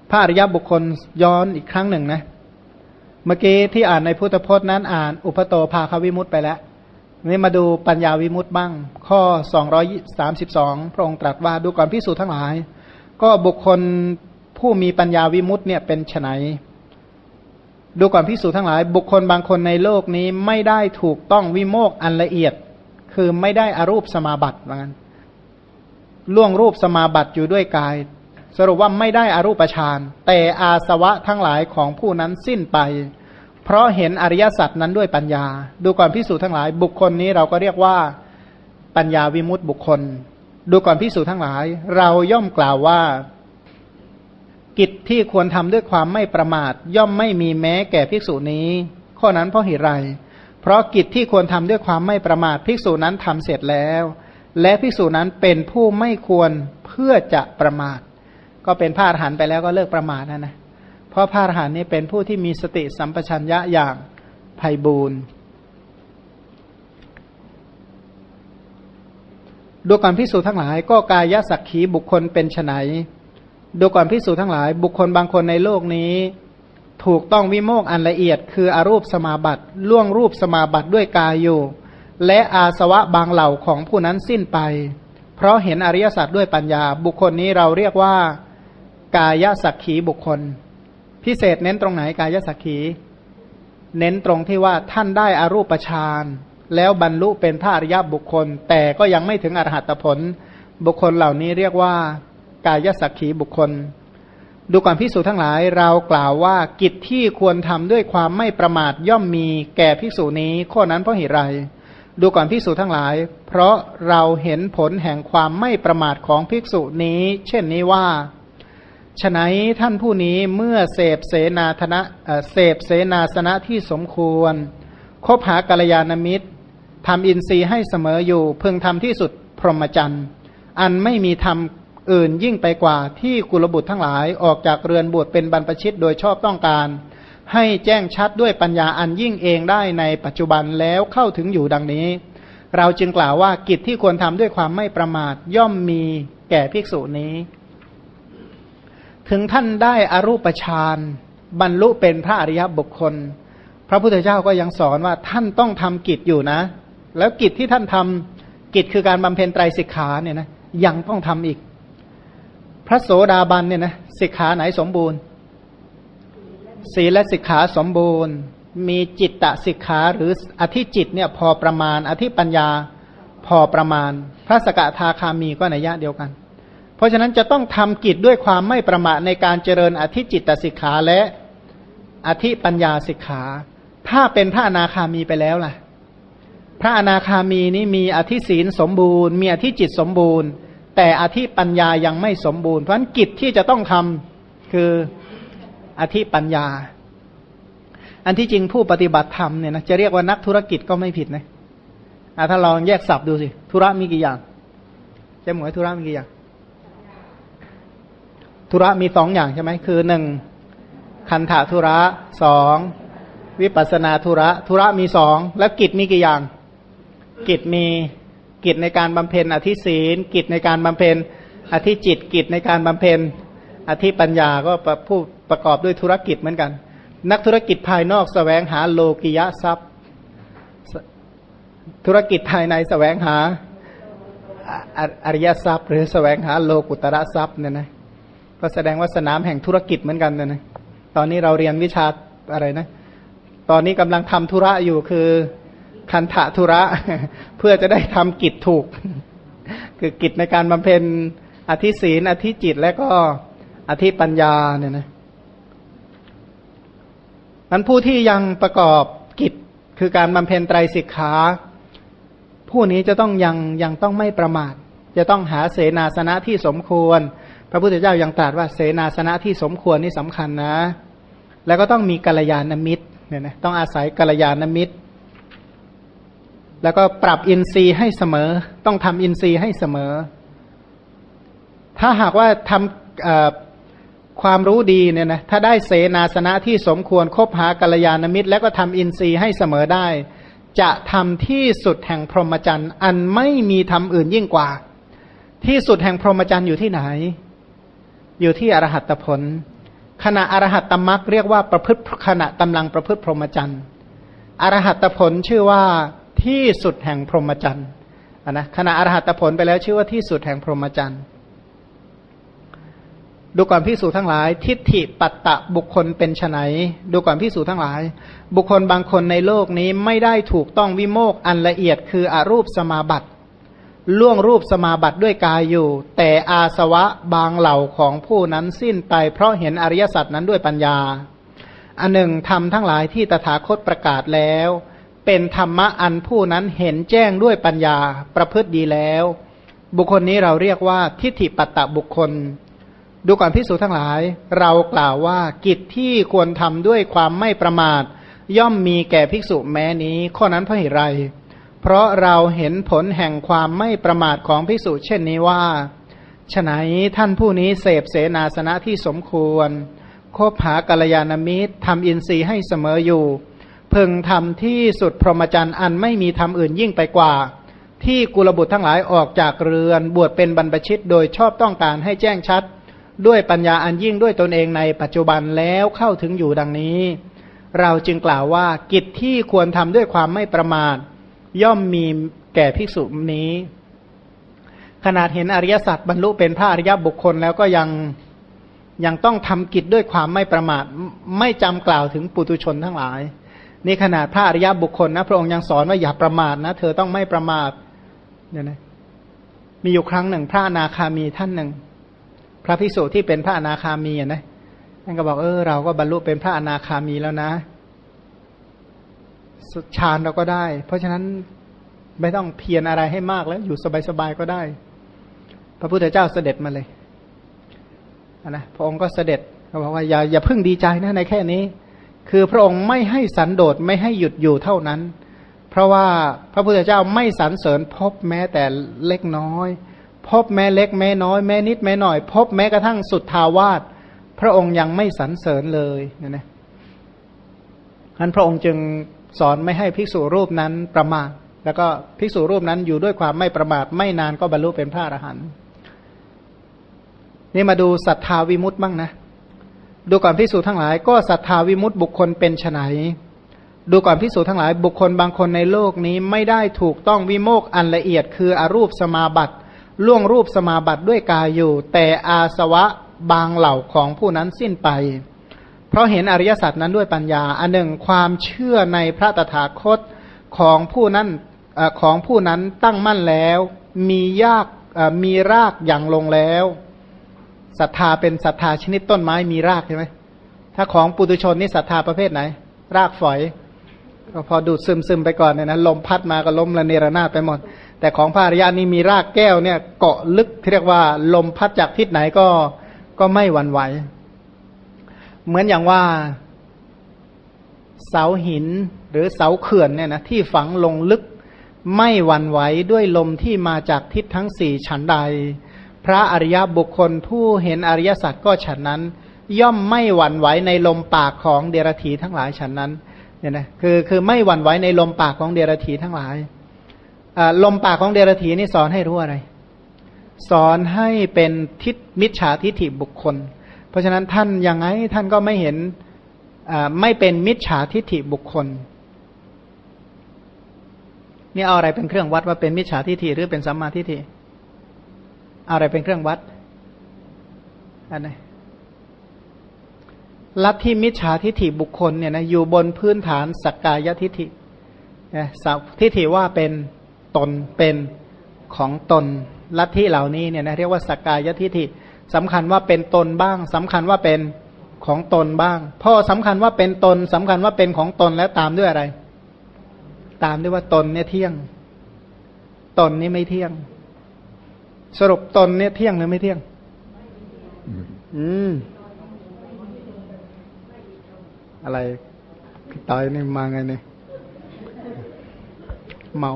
S1: พระอริยบุคคลย้อนอีกครั้งหนึ่งนะ เมื่อกี้ที่อ่านในพุทธพจน์นั้นอ่าน อุปโตภาควิมุตต์ไปแล้ว นี่มาดูปัญญาวิมุตต์บ้าง ข้อสองร้อยสามสิบสองพระองค์ตรัสว่าดูก่อนพิสูจน์ทั้งหลาย ก็บุคคลผู้มีปัญญาวิมุตต์เนี่ยเป็นไฉนดูก่อนพิสูจน์ทั้งหลาย บุคคลบางคนในโลกนี้ไม่ได้ถูกต้องวิโมกอันละเอียด คือไม่ได้อารูปสมาบัติว่างั้นล่วงรูปสมาบัติอยู่ด้วยกาย สรุปว่าไม่ได้อารูปฌานแต่อาสวะทั้งหลายของผู้นั้นสิ้นไป เพราะเห็นอริยสัจนั้นด้วยปัญญา ดูก่อนพิสูจน์ทั้งหลาย บุคคลนี้เราก็เรียกว่าปัญญาวิมุตติบุคคล ดูก่อนพิสูจน์ทั้งหลาย เราย่อมกล่าวว่า กิจที่ควรทำด้วยความไม่ประมาท ย่อมไม่มีแม้แก่ภิกษุนี้ ข้อนั้นเพราะเหตุไรเพราะกิจที่ควรทำด้วยความไม่ประมาทภิกษุนั้นทำเสร็จแล้ว และภิกษุนั้นเป็นผู้ไม่ควรเพื่อจะประมาท ก็เป็นพาดหันไปแล้วก็เลิกประมาทนะนะ เพราะพระอรหันต์นี่เป็นผู้ที่มีสติสัมปชัญญะอย่างไพ่บูรณ์ดูก่อนพิสูจน์ทั้งหลาย ก็กายสักขีบุคคลเป็นไนดูก่อนพิสูจน์ทั้งหลาย บุคคลบางคนในโลกนี้ ถูกต้องวิโมกอันละเอียด คืออรูปสมาบัติล่วงรูปสมาบัติด้วยกายอยู่ และอาสวะบางเหล่าของผู้นั้นสิ้นไป เพราะเห็นอริยสัจด้วยปัญญา บุคคลนี้เราเรียกว่า กายสักขีบุคคล พิเศษเน้นตรงไหนกายสักขี เน้นตรงที่ว่าท่านได้อารูปฌานแล้วบรรลุเป็นพระอริยบุคคล แต่ก็ยังไม่ถึงอรหัตผล บุคคลเหล่านี้เรียกว่ากายสักขีบุคคล ดูก่อนพิสูจน์ทั้งหลายเรากล่าวว่ากิจที่ควรทำด้วยความไม่ประมาทย่อมมีแก่ภิกษุนี้ข้อนั้นเพราะเหตุไรดูก่อนภิกษุทั้งหลาย เพราะเราเห็นผลแห่งความไม่ประมาทของภิกษุนี้ เช่นนี้ว่า ฉนัยท่านผู้นี้เมื่อเสพเสนาธนะเสพเสนาสนะที่สมควร คบหากัลยาณมิตรทำอินทรีย์ให้เสมออยู่พึงทำที่สุดพรหมจรรย์อันไม่มีธรรมอื่นยิ่งไปกว่าที่กุลบุตรทั้งหลายออกจากเรือนบวชเป็นบรรพชิตโดยชอบต้องการ ให้แจ้งชัดด้วยปัญญาอันยิ่งเองได้ในปัจจุบันแล้วเข้าถึงอยู่ดังนี้ เราจึงกล่าวว่ากิจที่ควรทำด้วยความไม่ประมาทย่อมมีแก่ภิกษุนี้ ถึงท่านได้อรูปฌานบรรลุเป็นพระอริยบุคคล พระพุทธเจ้าก็ยังสอนว่าท่านต้องทำกิจอยู่นะ แล้วกิจที่ท่านทำกิจคือการบำเพ็ญไตรสิกขาเนี่ยนะยังต้องทำอีก พระโสดาบันเนี่ยนะสิกขาไหนสมบูรณ์ ศีลและสิกขาสมบูรณ์ มีจิตตสิกขาหรืออธิจิตเนี่ยพอประมาณ อธิปัญญาพอประมาณ พระสกทาคามีก็ในยะเดียวกัน ราะฉะนั้นจะต้องทำกิจด้วยความไม่ประมาทในการเจริญอธิจิตตสิกขาและอธิปัญญาสิกขา ถ้าเป็นพระอนาคามีไปแล้วล่ะ พระอนาคามีนี้มีอธิศีลสมบูรณ์ มีอธิจิตสมบูรณ์ แต่อธิปัญญายังไม่สมบูรณ์ เพราะฉะนั้นกิจที่จะต้องทำคืออธิปัญญา อันที่จริงผู้ปฏิบัติธรรมเนี่ยนะจะเรียกว่านักธุรกิจก็ไม่ผิดนะอะถ้าลองแยกสับดูสิธุระมีกี่อย่างเจะหมวยธุระมีกี่อย่าง ธุระมีสองอย่างใช่ไหมคือหนึ่งคันธาธุระสองวิปัสนาธุระธุระมีสองแล้วกิจมีกี่อย่าง กิจมีกิจในการบำเพ็ญอธิศีล กิจในการบำเพ็ญอธิจิตกิจในการบำเพ็ญอธิปัญญาก็ผู้ประกอบด้วยธุรกิจเหมือนกัน นักธุรกิจภายนอกสแสวงหาโลกิยะทรัพย์ ธุรกิจภายในสแสวงหาอริยทรัพย์ หรือสแสวงหาโลกุตระทรัพย์เนี่ยนะ ก็แสดงว่าสนามแห่งธุรกิจเหมือนกันนะนะตอนนี้เราเรียนวิชาอะไรนะ ตอนนี้กำลังทำธุระอยู่คือคันธะธุระ เพื่อจะได้ทำกิจถูก คือกิจในการบำเพ็ญอธิศีลอธิจิตและก็อธิปัญญาเนี่ยนะนั้นผู้ที่ยังประกอบกิจคือการบำเพ็ญไตรสิกขาผู้นี้จะต้องยังยังต้องไม่ประมาท จะต้องหาเสนาสนะที่สมควร พระพุทธเจ้ายังตรัสว่าเสนาสนะที่สมควรนี่สำคัญนะ แล้วก็ต้องมีกัลยาณมิตรเนี่ยนะต้องอาศัยกัลยาณมิตร แล้วก็ปรับอินทรีย์ให้เสมอ ต้องทำอินทรีย์ให้เสมอ ถ้าหากว่าทำความรู้ดีเนี่ยนะถ้าได้เสนาสนะที่สมควรคบหากัลยาณมิตร แล้วก็ทำอินทรีย์ให้เสมอได้ จะทำที่สุดแห่งพรหมจรรย์ อันไม่มีทำอื่นยิ่งกว่า ที่สุดแห่งพรหมจรรย์อยู่ที่ไหน อยู่ที่อรหัตผล ขณะอรหัตตมรักเรียกว่าประพฤติขณะกำลังประพฤติพรหมจรรย์อรหัตผลชื่อว่าที่สุดแห่งพรหมจรรย์นะขณะอรหัตผลไปแล้วชื่อว่าที่สุดแห่งพรหมจรรย์ดูก่อนพิสูจทั้งหลาย ทิฏฐิปัตตะบุคคลเป็นไนดูก่อนพิสูจทั้งหลาย บุคคลบางคนในโลกนี้ไม่ได้ถูกต้องวิโมกอันละเอียดคืออรูปสมาบัติ ล่วงรูปสมาบัติด้วยกายอยู่ แต่อาสวะบางเหล่าของผู้นั้นสิ้นไป เพราะเห็นอริยสัจนั้นด้วยปัญญา อันหนึ่งทำทั้งหลายที่ตถาคตประกาศแล้ว เป็นธรรมะอันผู้นั้นเห็นแจ้งด้วยปัญญาประพฤติดีแล้ว บุคคลนี้เราเรียกว่าทิฏฐิปัตตะบุคคล ดูก่อนพิสูจทั้งหลาย เรากล่าวว่ากิจที่ควรทำด้วยความไม่ประมาท ย่อมมีแก่ภิกษุแม้นี้ ข้อนั้นเพราะเหตุไร เพราะเราเห็นผลแห่งความไม่ประมาทของภิกษุเช่นนี้ว่าฉนัยท่านผู้นี้เสพเสนาสนะที่สมควร คบหากัลยาณมิตรทำอินทรีย์ให้เสมออยู่ พึงทำที่สุดพรหมจรรย์อันไม่มีทำอื่นยิ่งไปกว่า ที่กุลบุตรทั้งหลายออกจากเรือนบวชเป็นบรรพชิตโดยชอบต้องการให้แจ้งชัด ด้วยปัญญาอันยิ่งด้วยตนเองในปัจจุบันแล้วเข้าถึงอยู่ดังนี้ เราจึงกล่าวว่ากิจที่ควรทำด้วยความไม่ประมาท ย่อมมีแก่ภิกษุนี้ ขนาดเห็นอริยสัจบรรลุเป็นพระอริยบุคคลแล้วก็ยังยังต้องทำกิจด้วยความไม่ประมาทไม่จำกล่าวถึงปุตุชนทั้งหลาย นี่ขนาดพระอริยบุคคลนะพระองค์ยังสอนว่าอย่าประมาทนะ เธอต้องไม่ประมาทเนี่ยนะมีอยู่ครั้งหนึ่ง พระนาคามีท่านหนึ่ง พระภิกษุที่เป็นพระอนาคามีนะท่านก็บอกเออเราก็บรรลุเป็นพระอนาคามีแล้วนะ สุฌานเราก็ได้ เพราะฉะนั้นไม่ต้องเพียรอะไรให้มากแล้ว อยู่สบายๆก็ได้ พระพุทธเจ้าเสด็จมาเลยนะพระองค์ก็เสด็จเขาบอกว่าอย่าอย่าเพิ่งดีใจนะในแค่นี้ คือพระองค์ไม่ให้สันโดษไม่ให้หยุดอยู่เท่านั้น เพราะว่าพระพุทธเจ้าไม่สรรเสริญพบแม้แต่เล็กน้อย พบแม้เล็กแม้น้อยแม้นิดแม้หน่อย พบแม้กระทั่งสุดทาวาสพระองค์ยังไม่สรรเสริญเลยนะนะท่านพระองค์จึง สอนไม่ให้ภิกษุรูปนั้นประมาทแล้วก็ภิกษุรูปนั้นอยู่ด้วยความไม่ประมาทไม่นานก็บรรลุเป็นพระอรหันต์นี่มาดูศรัทธาวิมุตต์บ้างนะ ดูก่อนภิกษุทั้งหลาย ก็ศรัทธาวิมุตต์บุคคลเป็นไนดูก่อนพิสูจน์ทั้งหลาย บุคคลบางคนในโลกนี้ไม่ได้ถูกต้องวิโมกอันละเอียด คืออรูปสมาบัติล่วงรูปสมาบัติด้วยกายอยู่ แต่อาสวะบางเหล่าของผู้นั้นสิ้นไป เพราะเห็นอริยสัจนั้นด้วยปัญญา อันหนึ่งความเชื่อในพระตถาคตของผู้นั้นอของผู้นั้นตั้งมั่นแล้ว มียากมีรากอย่างลงแล้วศรัทธาเป็นศรัทธาชนิดต้นไม้มีรากใช่ไหมถ้าของปุตุชนนี่ศรัทธาประเภทไหน รากฝอย ก็พอดูดซึมซึมไปก่อนเนี่ยนะลมพัดมาก็ล้มละเนระนาดไปหมด แต่ของพระอริยานี่มีรากแก้วเนี่ยเกาะลึกเรียกว่า ลมพัดจากทิศไหนก็ก็ไม่หวั่นไหว เหมือนอย่างว่าเสาหินหรือเสาเขื่อนเนี่ยนะที่ฝังลงลึกไม่หวั่นไหวด้วยลมที่มาจากทิศทั้งสี่ฉันใด พระอริยบุคคลผู้เห็นอริยสัจก็ฉันนั้น ย่อมไม่หวั่นไหวในลมปากของเดรธีทั้งหลายฉันนั้นเนี่ยนะคือคือไม่หวั่นไหวในลมปากของเดรธีทั้งหลายลมปากของเดรธีนี่สอนให้รู้อะไร สอนให้เป็นทิศมิจฉาทิฏฐิบุคคล เพราะฉะนั้นท่านยังไงท่านก็ไม่เห็นไม่เป็นมิจฉาทิฏฐิบุคคลนี่เอาอะไรเป็นเครื่องวัดว่าเป็นมิจฉาทิฏฐิหรือเป็นสัมมาทิฏฐิเอาอะไรเป็นเครื่องวัดอันไหนลัทธิมิจฉาทิฏฐิบุคคลเนี่ยนะอยู่บนพื้นฐานสักกายทิฏฐินะทิฏฐิว่าเป็นตนเป็นของตนลัทธิเหล่านี้เนี่ยนะเรียกว่าสักกายทิฏฐิ สำคัญว่าเป็นตนบ้างสำคัญว่าเป็นของตนบ้างพอสำคัญว่าเป็นตนสำคัญว่าเป็นของตนแล้วตามด้วยอะไร ตามด้วยว่าตนเนี่ยเที่ยง ตนนี่ไม่เที่ยง สรุปตนเนี่ยเที่ยงหรือไม่เที่ยง อืม อะไรตายนี่มาไงเนี่ยเมา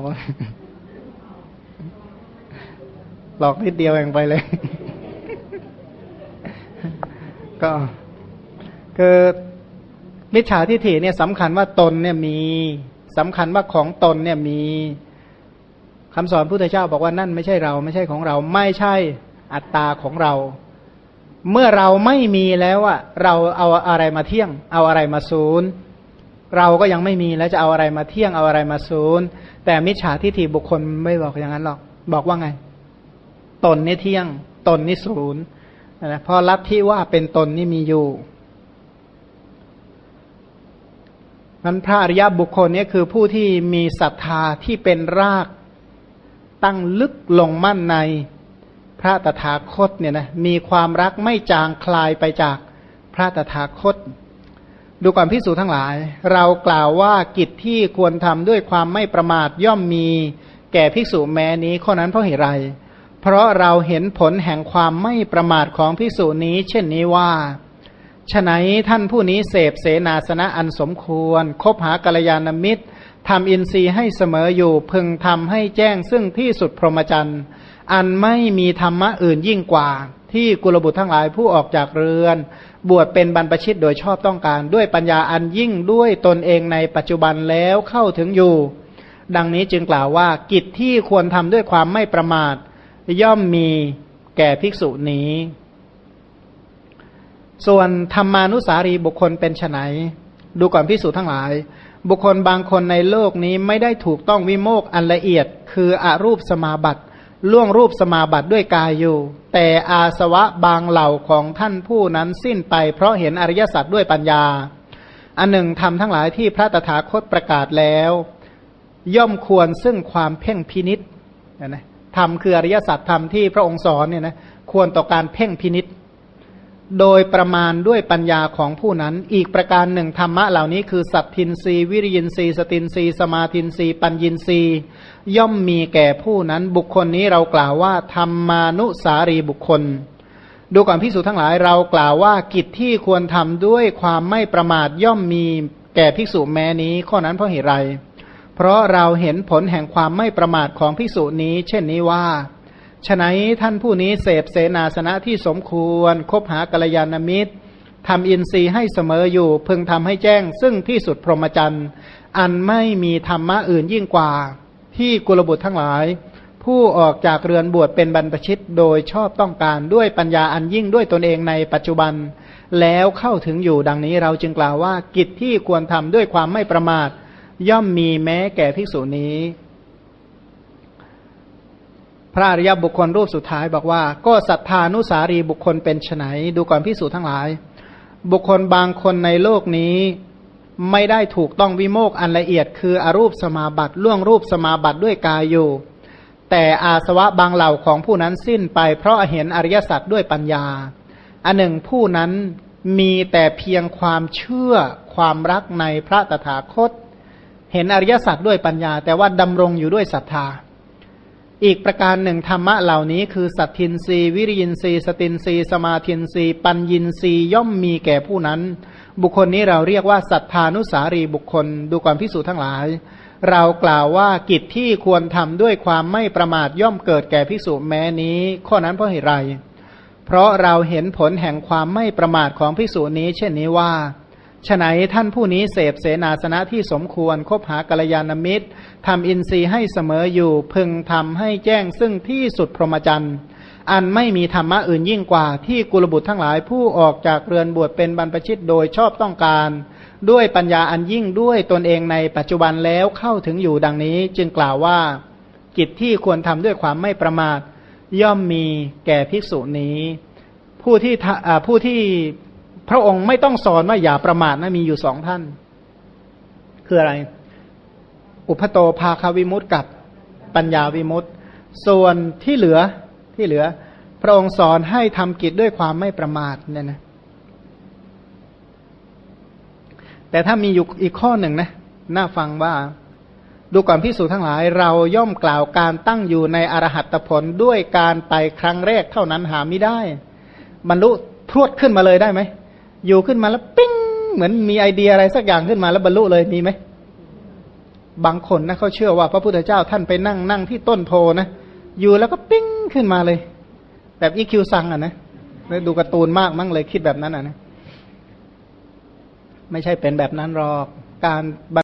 S1: หลอกนิดเดียวเองไปเลย ก็คือมิจฉาทิฏฐิเนี่ยสำคัญว่าตนเนี่ยมีสำคัญว่าของตนเนี่ยมีคำสอนพุทธเจ้าบอกว่านั่นไม่ใช่เราไม่ใช่ของเรา ไม่ใช่อัตตาของเรา เมื่อเราไม่มีแล้วอะเราเอาอะไรมาเที่ยง เอาอะไรมาศูนย์เราก็ยังไม่มีแล้วจะเอาอะไรมาเที่ยงเอาอะไรมาศูนย์แต่มิจฉาทิฏฐิบุคคลไม่บอกอย่างนั้นหรอก บอกว่าไง ตนนี่เที่ยง ตนนี่ศูนย์ นะพอรับที่ว่าเป็นตนนี่มีอยู่นั้นพระอริยบุคคลนี้คือผู้ที่มีศรัทธาที่เป็นรากตั้งลึกลงมั่นในพระตถาคตเนี่ยนะมีความรักไม่จางคลายไปจากพระตถาคต ดูก่อนพิสูจทั้งหลาย เรากล่าวว่ากิจที่ควรทำด้วยความไม่ประมาทย่อมมีแก่ภิกษุแม้นี้ข้อนั้นเพราะเหตุไร เพราะเราเห็นผลแห่งความไม่ประมาทของภิกษุนี้ เช่นนี้ว่าฉะนั้นท่านผู้นี้เสพเสนาสนะอันสมควร คบหากัลยาณมิตรทำอินทรีย์ให้เสมออยู่พึงทำให้แจ้งซึ่งที่สุดพรหมจรรย์อันไม่มีธรรมะอื่นยิ่งกว่า ที่กุลบุตรทั้งหลายผู้ออกจากเรือน บวชเป็นบรรพชิตโดยชอบต้องการ ด้วยปัญญาอันยิ่งด้วยตนเองในปัจจุบันแล้วเข้าถึงอยู่ ดังนี้จึงกล่าวว่ากิจที่ควรทำด้วยความไม่ประมาท ย่อมมีแก่ภิกษุนี้ ส่วนธรรมานุสารีบุคคลเป็นไนดูก่อนพิสูจทั้งหลาย บุคคลบางคนในโลกนี้ไม่ได้ถูกต้องวิโมกอันละเอียด คืออรูปสมาบัติล่วงรูปสมาบัติด้วยกายอยู่ แต่อาสวะบางเหล่าของท่านผู้นั้นสิ้นไป เพราะเห็นอริยสัจด้วยปัญญา อันหนึ่งทำทั้งหลายที่พระตถาคตประกาศแล้ว ย่อมควรซึ่งความเพ่งพินิษนะ ธรรมคืออริยสัจธรรมที่พระองค์สอนเนี่ยนะควรต่อการเพ่งพินิษโดยประมาณด้วยปัญญาของผู้นั้น อีกประการหนึ่งธรรมะเหล่านี้คือ สัตทินรีวิริยินรีสตินรีสมาทินรีปัญญินรีย่อมมีแก่ผู้นั้น บุคคลนี้เรากล่าวว่าธรรมานุสารีบุคคล ดูก่อนพิสูจทั้งหลายเรากล่าวว่ากิจที่ควรทำด้วยความไม่ประมาทย่อมมีแก่ภิกษุแม้นี้ ข้อนั้นเพราะเหตุไร เพราะเราเห็นผลแห่งความไม่ประมาทของภิกษุนี้ เช่นนี้ว่าฉนั้นท่านผู้นี้เสพเสนาสนะที่สมควร คบหากัลยาณมิตรทำอินทรีย์ให้เสมออยู่ พึงทำให้แจ้ง ซึ่งที่สุดพรหมจรรย์ อันไม่มีธรรมะอื่นยิ่งกว่า ที่กุลบุตรทั้งหลาย ผู้ออกจากเรือนบวชเป็นบรรพชิตโดยชอบต้องการด้วยปัญญาอันยิ่งด้วยตนเองในปัจจุบัน แล้วเข้าถึงอยู่ดังนี้เราจึงกล่าวว่ากิจที่ควรทำด้วยความไม่ประมาท ย่อมมีแม้แก่ภิกษุนี้ พระอริยบุคคลรูปสุดท้ายบอกว่า ก็ศรัทธานุสารีบุคคลเป็นไฉนดูก่อนพิสูจทั้งหลาย บุคคลบางคนในโลกนี้ไม่ได้ถูกต้องวิโมกอันละเอียด คืออรูปสมาบัติล่วงรูปสมาบัติด้วยกายอยู่ แต่อาสวะบางเหล่าของผู้นั้นสิ้นไป เพราะเห็นอริยสัจด้วยปัญญา อันหนึ่งผู้นั้นมีแต่เพียงความเชื่อความรักในพระตถาคต เห็นอริยสัจด้วยปัญญา แต่ว่าดำรงอยู่ด้วยศรัทธา อีกประการหนึ่งธรรมะเหล่านี้คือสัตทินรีวิริยินรีสตินรีสมาทินรีปัญญินรีย่อมมีแก่ผู้นั้น บุคคลนี้เราเรียกว่าสัทธานุสารีบุคคลดูความพิสูจน์ทั้งหลาย เรากล่าวว่ากิจที่ควรทำด้วยความไม่ประมาทย่อมเกิดแก่พิสูจน์แม้นี้ ข้อนั้นเพราะเหตุไร เพราะเราเห็นผลแห่งความไม่ประมาทของพิสูจนี้ เช่นนี้ว่า ฉไหนท่านผู้นี้เสพเสนาสนะที่สมควรคบหากัลยาณมิตรทำอินทรีย์ให้เสมออยู่ พึงทำให้แจ้งซึ่งที่สุดพรหมจรรย์อันไม่มีธรรมะอื่นยิ่งกว่าที่กุลบุตรทั้งหลายผู้ออกจากเรือนบวชเป็นบรรพชิตโดยชอบต้องการ ด้วยปัญญาอันยิ่งด้วยตนเองในปัจจุบันแล้วเข้าถึงอยู่ดังนี้จึงกล่าวว่า กิจที่ควรทำด้วยความไม่ประมาท ย่อมมีแก่ภิกษุนี้ ผู้ที่ผู้ที่ พระองค์ไม่ต้องสอนว่าอย่าประมาทนะมีอยู่สองท่าน คืออะไร อุพโตภาควิมุตต์กับปัญญาวิมุตต์ส่วนที่เหลือที่เหลือ พระองค์สอนให้ทำกิจด้วยความไม่ประมาทเนี่ยนะแต่ถ้ามีอยู่อีกข้อหนึ่งนะน่าฟังว่า ดูก่อนพิสูจนทั้งหลาย เราย่อมกล่าวการตั้งอยู่ในอรหัตผลด้วยการไปครั้งแรกเท่านั้นหาไม่ได้ บรรลุพรวดขึ้นมาเลยได้ไหม อยู่ขึ้นมาแล้วปิ้งเหมือนมีไอเดียอะไรสักอย่างขึ้นมาแล้วบรรลุเลยมีไหมบางคนนะเขาเชื่อว่าพระพุทธเจ้าท่านไปนั่งนั่งที่ต้นโพนะอยู่แล้วก็ปิ้งขึ้นมาเลย แบบอีคิวซังอะนะดูการ์ตูนมากมั่งเลยคิดแบบนั้นอะนะไม่ใช่เป็นแบบนั้นหรอกการ